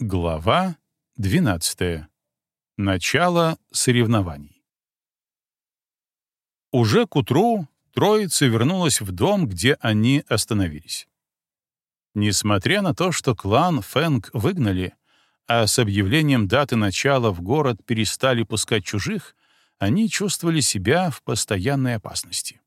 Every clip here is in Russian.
Глава 12. Начало соревнований. Уже к утру троица вернулась в дом, где они остановились. Несмотря на то, что клан Фэнг выгнали, а с объявлением даты начала в город перестали пускать чужих, они чувствовали себя в постоянной опасности.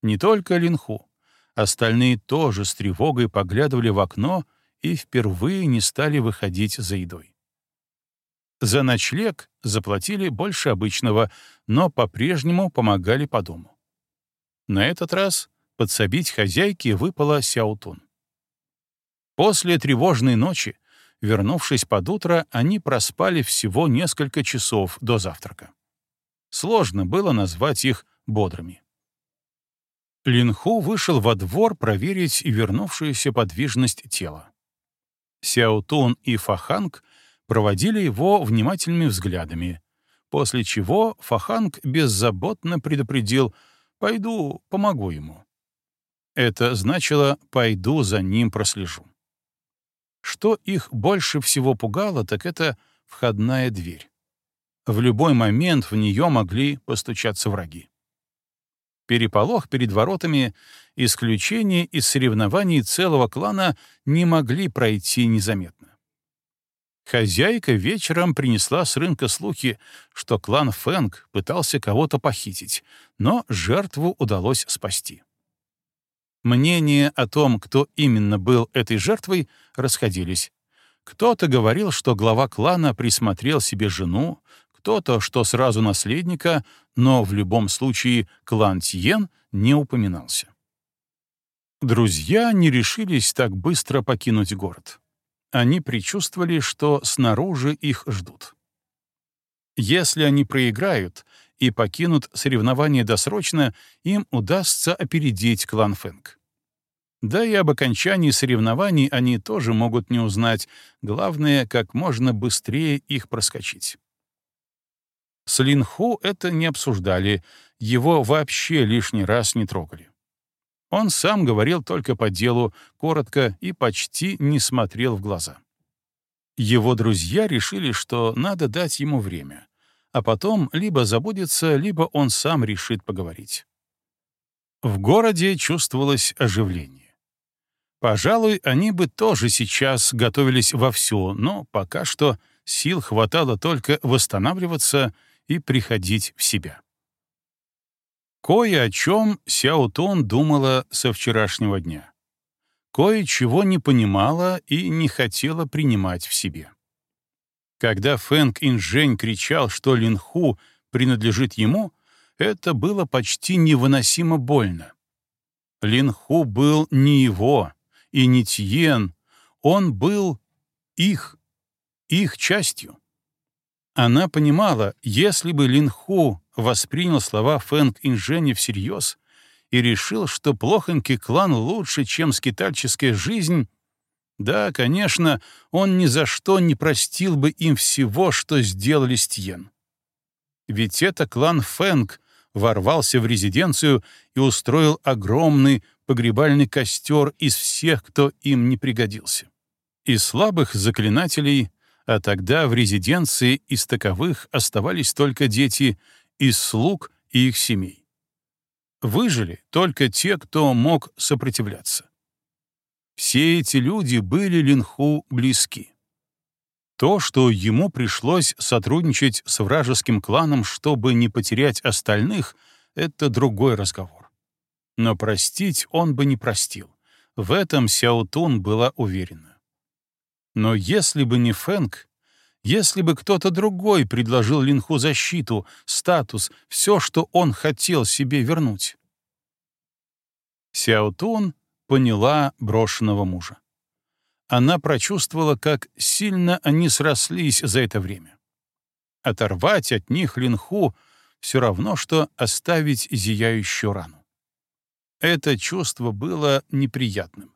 Не только Линху, остальные тоже с тревогой поглядывали в окно — и впервые не стали выходить за едой. За ночлег заплатили больше обычного, но по-прежнему помогали по дому. На этот раз подсобить хозяйке выпала Сяутун. После тревожной ночи, вернувшись под утро, они проспали всего несколько часов до завтрака. Сложно было назвать их бодрыми. Линху вышел во двор проверить вернувшуюся подвижность тела. Сяотун и Фаханг проводили его внимательными взглядами, после чего Фаханг беззаботно предупредил «пойду, помогу ему». Это значило «пойду за ним прослежу». Что их больше всего пугало, так это входная дверь. В любой момент в нее могли постучаться враги. Переполох перед воротами, исключение из соревнований целого клана не могли пройти незаметно. Хозяйка вечером принесла с рынка слухи, что клан Фэнг пытался кого-то похитить, но жертву удалось спасти. Мнения о том, кто именно был этой жертвой, расходились. Кто-то говорил, что глава клана присмотрел себе жену, кто-то, что сразу наследника, но в любом случае клан Тьен не упоминался. Друзья не решились так быстро покинуть город. Они предчувствовали, что снаружи их ждут. Если они проиграют и покинут соревнование досрочно, им удастся опередить клан Фэнг. Да и об окончании соревнований они тоже могут не узнать, главное, как можно быстрее их проскочить. С Линху это не обсуждали, его вообще лишний раз не трогали. Он сам говорил только по делу, коротко и почти не смотрел в глаза. Его друзья решили, что надо дать ему время, а потом либо забудется, либо он сам решит поговорить. В городе чувствовалось оживление. Пожалуй, они бы тоже сейчас готовились вовсю, но пока что сил хватало только восстанавливаться и приходить в себя. Кое о чем Сяотун думала со вчерашнего дня. Кое-чего не понимала и не хотела принимать в себе. Когда Фэнг Инжень кричал, что Линху принадлежит ему, это было почти невыносимо больно. Линху был не его и не Тиен, он был их, их частью. Она понимала, если бы Лин Ху воспринял слова Фэнг Инжени всерьез и решил, что плохонький клан лучше, чем скитальческая жизнь, да, конечно, он ни за что не простил бы им всего, что сделали Стьен. Ведь это клан Фэнг ворвался в резиденцию и устроил огромный погребальный костер из всех, кто им не пригодился. Из слабых заклинателей — а тогда в резиденции из таковых оставались только дети из слуг и их семей. Выжили только те, кто мог сопротивляться. Все эти люди были Линху близки. То, что ему пришлось сотрудничать с вражеским кланом, чтобы не потерять остальных, — это другой разговор. Но простить он бы не простил. В этом Сяотун была уверена. Но если бы не Фэнк, если бы кто-то другой предложил Линху защиту, статус, все, что он хотел себе вернуть. Сяотун поняла брошенного мужа. Она прочувствовала, как сильно они срослись за это время. Оторвать от них Линху все равно, что оставить зияющую рану. Это чувство было неприятным.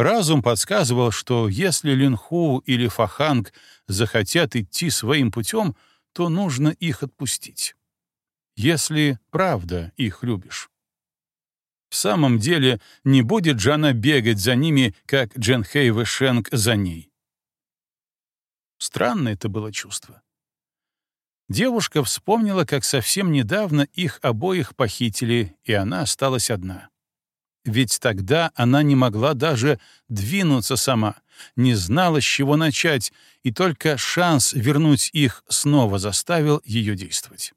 Разум подсказывал, что если Линху или Фаханг захотят идти своим путем, то нужно их отпустить. Если правда их любишь. В самом деле, не будет Джана бегать за ними, как Дженхей Вэшенг за ней. Странное это было чувство. Девушка вспомнила, как совсем недавно их обоих похитили, и она осталась одна. Ведь тогда она не могла даже двинуться сама, не знала, с чего начать, и только шанс вернуть их снова заставил ее действовать.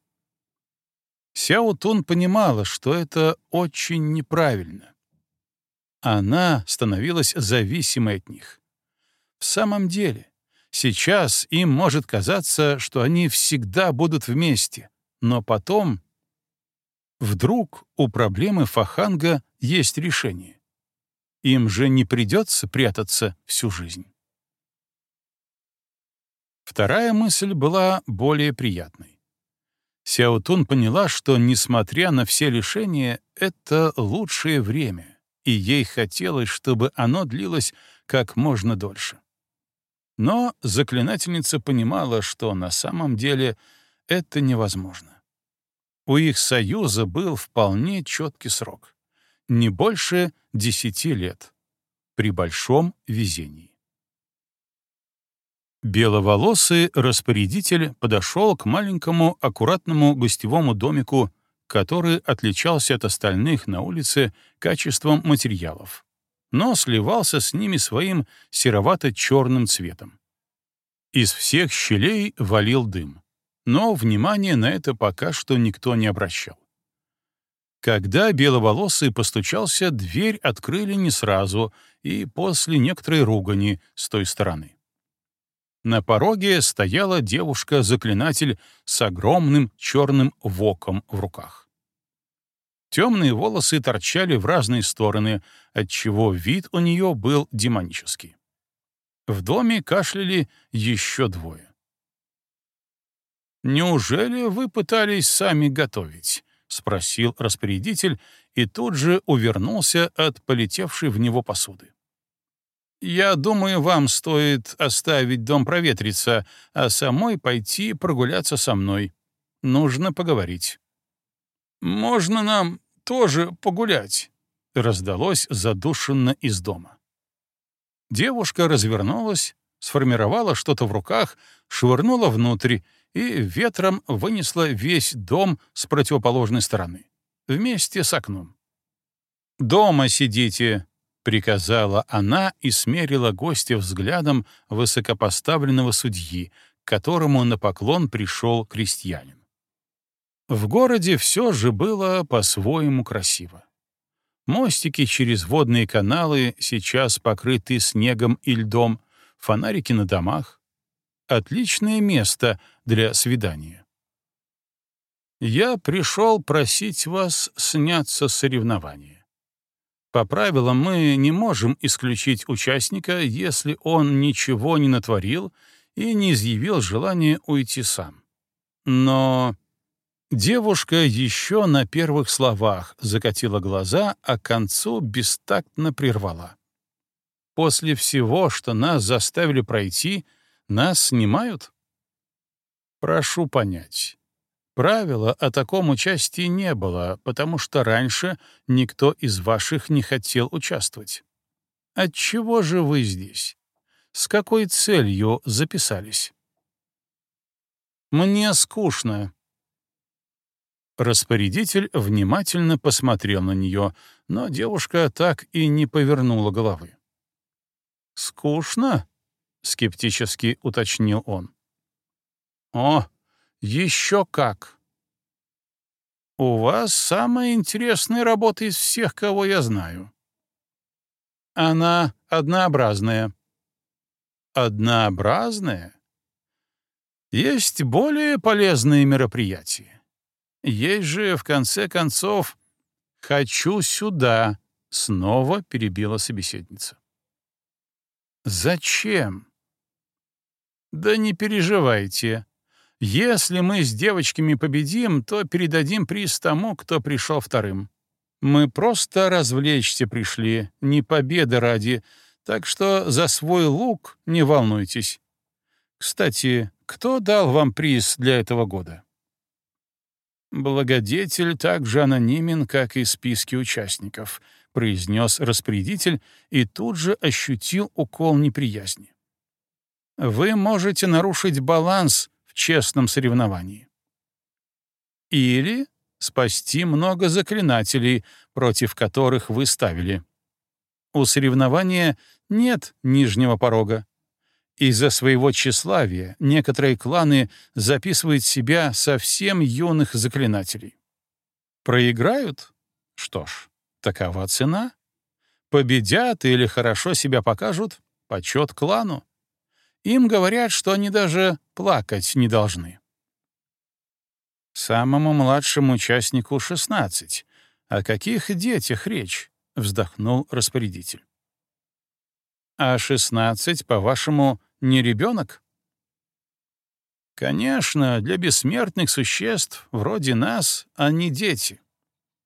Сяо Тун понимала, что это очень неправильно. Она становилась зависимой от них. В самом деле, Сейчас им может казаться, что они всегда будут вместе, но потом... Вдруг у проблемы Фаханга есть решение. Им же не придется прятаться всю жизнь. Вторая мысль была более приятной. Сяотун поняла, что, несмотря на все лишения, это лучшее время, и ей хотелось, чтобы оно длилось как можно дольше. Но заклинательница понимала, что на самом деле это невозможно. У их союза был вполне четкий срок — не больше десяти лет, при большом везении. Беловолосый распорядитель подошел к маленькому аккуратному гостевому домику, который отличался от остальных на улице качеством материалов но сливался с ними своим серовато-черным цветом. Из всех щелей валил дым, но внимания на это пока что никто не обращал. Когда беловолосый постучался, дверь открыли не сразу и после некоторой ругани с той стороны. На пороге стояла девушка-заклинатель с огромным черным воком в руках. Темные волосы торчали в разные стороны, отчего вид у нее был демонический. В доме кашляли еще двое. «Неужели вы пытались сами готовить?» — спросил распорядитель и тут же увернулся от полетевшей в него посуды. «Я думаю, вам стоит оставить дом проветриться, а самой пойти прогуляться со мной. Нужно поговорить». «Можно нам тоже погулять», — раздалось задушенно из дома. Девушка развернулась, сформировала что-то в руках, швырнула внутрь и ветром вынесла весь дом с противоположной стороны, вместе с окном. «Дома сидите», — приказала она и смерила гостя взглядом высокопоставленного судьи, к которому на поклон пришел крестьянин. В городе все же было по-своему красиво. Мостики через водные каналы сейчас покрыты снегом и льдом, фонарики на домах. Отличное место для свидания. Я пришел просить вас сняться с соревнования. По правилам мы не можем исключить участника, если он ничего не натворил и не изъявил желания уйти сам. Но Девушка еще на первых словах закатила глаза, а к концу бестактно прервала. «После всего, что нас заставили пройти, нас снимают?» «Прошу понять. Правила о таком участии не было, потому что раньше никто из ваших не хотел участвовать. Отчего же вы здесь? С какой целью записались?» «Мне скучно», Распорядитель внимательно посмотрел на нее, но девушка так и не повернула головы. «Скучно?» — скептически уточнил он. «О, еще как! У вас самая интересная работа из всех, кого я знаю. Она однообразная». «Однообразная?» Есть более полезные мероприятия. Есть же, в конце концов, «хочу сюда», — снова перебила собеседница. «Зачем?» «Да не переживайте. Если мы с девочками победим, то передадим приз тому, кто пришел вторым. Мы просто развлечься пришли, не победы ради, так что за свой лук не волнуйтесь. Кстати, кто дал вам приз для этого года?» «Благодетель так же анонимен, как и списки участников», — произнес распорядитель и тут же ощутил укол неприязни. вы можете нарушить баланс в честном соревновании. Или спасти много заклинателей, против которых вы ставили. У соревнования нет нижнего порога. Из-за своего тщеславия некоторые кланы записывают себя совсем юных заклинателей. Проиграют? Что ж, такова цена. Победят или хорошо себя покажут — почет клану. Им говорят, что они даже плакать не должны. Самому младшему участнику — 16. О каких детях речь? — вздохнул распорядитель. А 16, по-вашему, не ребенок? Конечно, для бессмертных существ, вроде нас, они дети.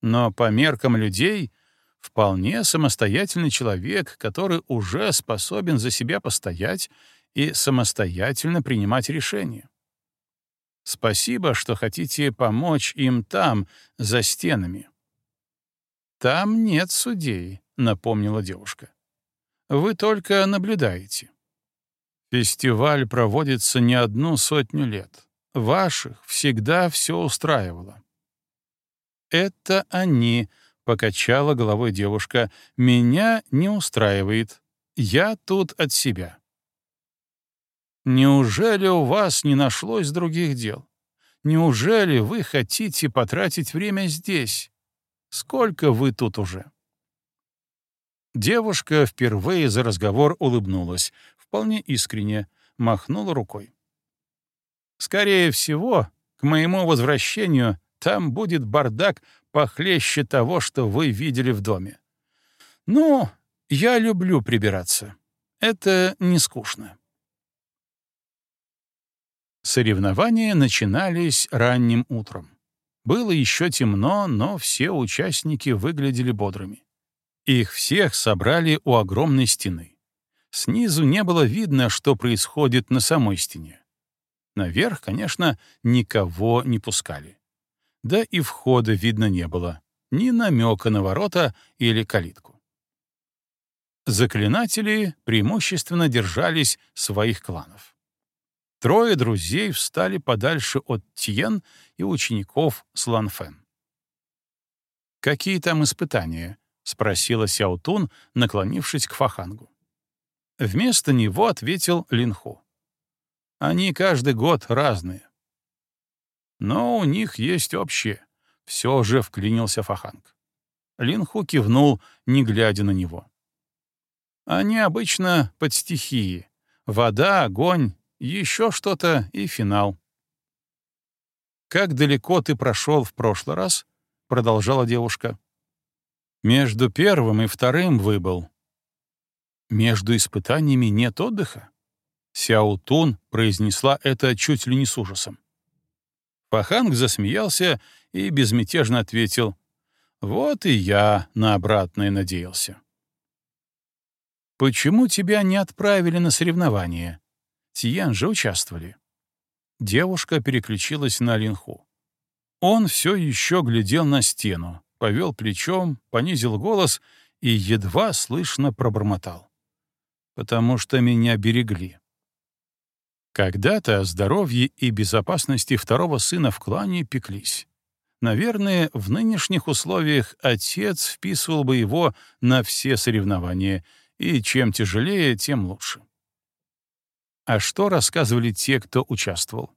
Но по меркам людей вполне самостоятельный человек, который уже способен за себя постоять и самостоятельно принимать решения. Спасибо, что хотите помочь им там, за стенами. Там нет судей, напомнила девушка. Вы только наблюдаете. Фестиваль проводится не одну сотню лет. Ваших всегда все устраивало. Это они, покачала головой девушка, меня не устраивает. Я тут от себя. Неужели у вас не нашлось других дел? Неужели вы хотите потратить время здесь? Сколько вы тут уже? Девушка впервые за разговор улыбнулась, вполне искренне, махнула рукой. Скорее всего, к моему возвращению там будет бардак похлеще того, что вы видели в доме. Ну, я люблю прибираться. Это не скучно. Соревнования начинались ранним утром. Было еще темно, но все участники выглядели бодрыми. Их всех собрали у огромной стены. Снизу не было видно, что происходит на самой стене. Наверх, конечно, никого не пускали. Да и входа видно не было, ни намека на ворота или калитку. Заклинатели преимущественно держались своих кланов. Трое друзей встали подальше от Тьен и учеников Сланфен. «Какие там испытания?» — спросила Сяутун, наклонившись к Фахангу. Вместо него ответил Линху. «Они каждый год разные». «Но у них есть общее», — все же вклинился Фаханг. Линху кивнул, не глядя на него. «Они обычно под стихии. Вода, огонь, еще что-то и финал. «Как далеко ты прошел в прошлый раз?» — продолжала девушка. «Между первым и вторым выбыл». «Между испытаниями нет отдыха?» Сяутун произнесла это чуть ли не с ужасом. Паханг засмеялся и безмятежно ответил, «Вот и я на обратное надеялся». «Почему тебя не отправили на соревнования?» Тиян же участвовали. Девушка переключилась на Линху. Он все еще глядел на стену, повел плечом, понизил голос и едва слышно пробормотал. «Потому что меня берегли». Когда-то о здоровье и безопасности второго сына в клане пеклись. Наверное, в нынешних условиях отец вписывал бы его на все соревнования, и чем тяжелее, тем лучше. А что рассказывали те, кто участвовал?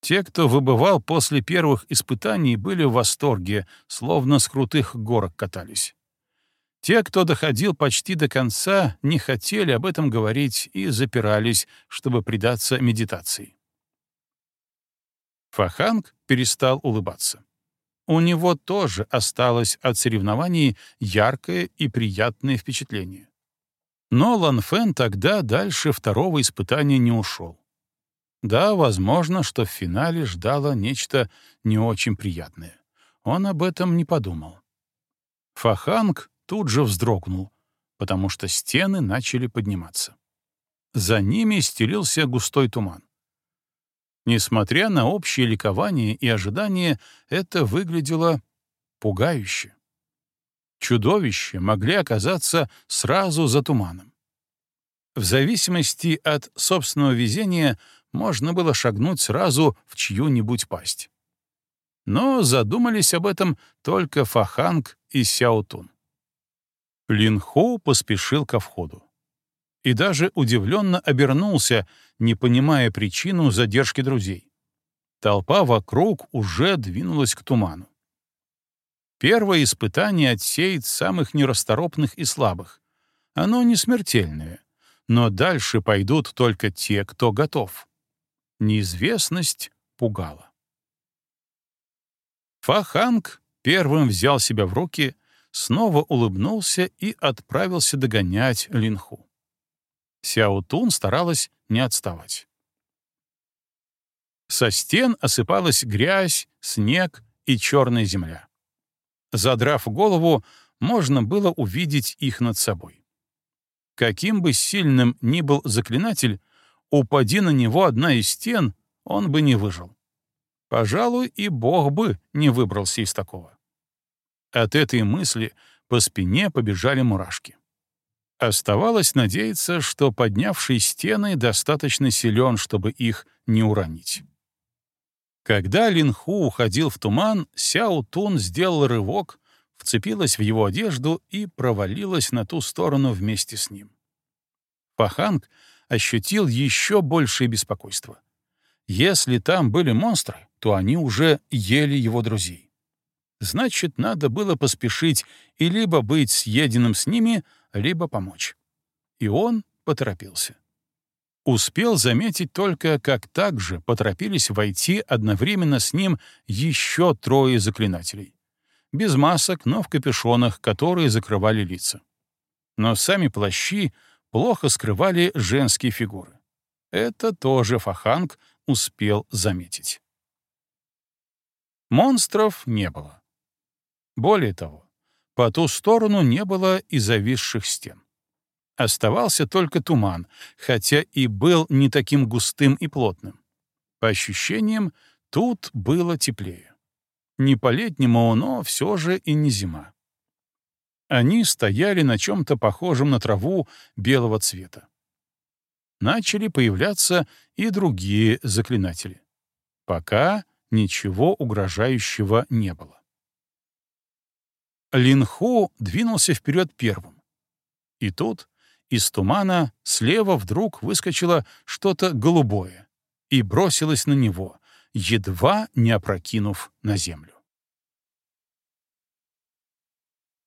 Те, кто выбывал после первых испытаний, были в восторге, словно с крутых горок катались. Те, кто доходил почти до конца, не хотели об этом говорить и запирались, чтобы предаться медитации. Фаханг перестал улыбаться. У него тоже осталось от соревнований яркое и приятное впечатление. Но Лан Фен тогда дальше второго испытания не ушел. Да, возможно, что в финале ждало нечто не очень приятное. Он об этом не подумал. Фаханг тут же вздрогнул, потому что стены начали подниматься. За ними стелился густой туман. Несмотря на общее ликование и ожидание, это выглядело пугающе чудовища могли оказаться сразу за туманом. В зависимости от собственного везения можно было шагнуть сразу в чью-нибудь пасть. Но задумались об этом только Фаханг и Сяотун. Линхоу поспешил ко входу. И даже удивленно обернулся, не понимая причину задержки друзей. Толпа вокруг уже двинулась к туману. Первое испытание отсеет самых нерасторопных и слабых. Оно не смертельное, но дальше пойдут только те, кто готов. Неизвестность пугала. Фаханг первым взял себя в руки, снова улыбнулся и отправился догонять Линху. Сяотун старалась не отставать. Со стен осыпалась грязь, снег и черная земля. Задрав голову, можно было увидеть их над собой. Каким бы сильным ни был заклинатель, упади на него одна из стен, он бы не выжил. Пожалуй, и Бог бы не выбрался из такого. От этой мысли по спине побежали мурашки. Оставалось надеяться, что поднявший стены достаточно силен, чтобы их не уронить. Когда Линху уходил в туман, Сяо Тун сделал рывок, вцепилась в его одежду и провалилась на ту сторону вместе с ним. Фаханг ощутил еще большее беспокойство. Если там были монстры, то они уже ели его друзей. Значит, надо было поспешить и либо быть съеденным с ними, либо помочь. И он поторопился. Успел заметить только, как также поторопились войти одновременно с ним еще трое заклинателей. Без масок, но в капюшонах, которые закрывали лица. Но сами плащи плохо скрывали женские фигуры. Это тоже Фаханг успел заметить. Монстров не было. Более того, по ту сторону не было и зависших стен. Оставался только туман, хотя и был не таким густым и плотным. По ощущениям, тут было теплее. Не по-летнему, но все же и не зима. Они стояли на чем-то похожем на траву белого цвета. Начали появляться и другие заклинатели. Пока ничего угрожающего не было. Линху двинулся вперед первым. И тут из тумана слева вдруг выскочило что-то голубое и бросилось на него, едва не опрокинув на землю.